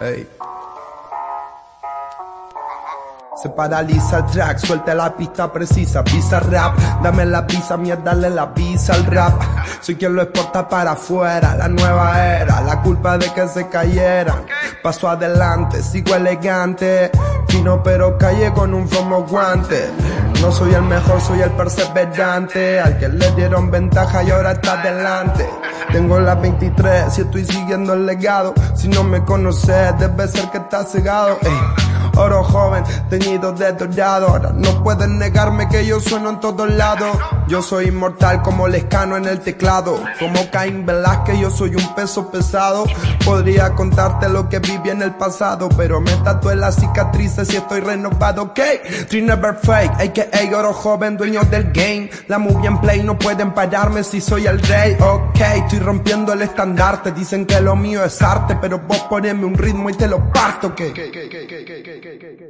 Ey. Se paraliza el track, suelta la pista precisa, pisa rap, dame la pizza, mierda, dale la pizza al rap. Soy quien lo exporta para afuera, la nueva era, la culpa de que se cayeran. Paso adelante, sigo elegante, fino pero calle con un fomo guante. No soy el mejor, soy el perseverante, al que le dieron ventaja y ahora está adelante. Tengo las 23, si estoy siguiendo el legado, si no me conoces, debe ser que estás cegado. Oro joven, teñido de dorado. Ahora no pueden negarme que yo sueno en todos lados. Yo soy inmortal como Lescano en el teclado. Como Caín Velázquez, yo soy un peso pesado. Podría contarte lo que viví en el pasado, pero me tatué las cicatrices y estoy renovado. Ok, Three never fake, a.k.a. oro joven, dueño del game. La movie en play no pueden pararme si soy el rey. Ok, estoy rompiendo el estandarte. Dicen que lo mío es arte, pero vos poneme un ritmo y te lo parto. Que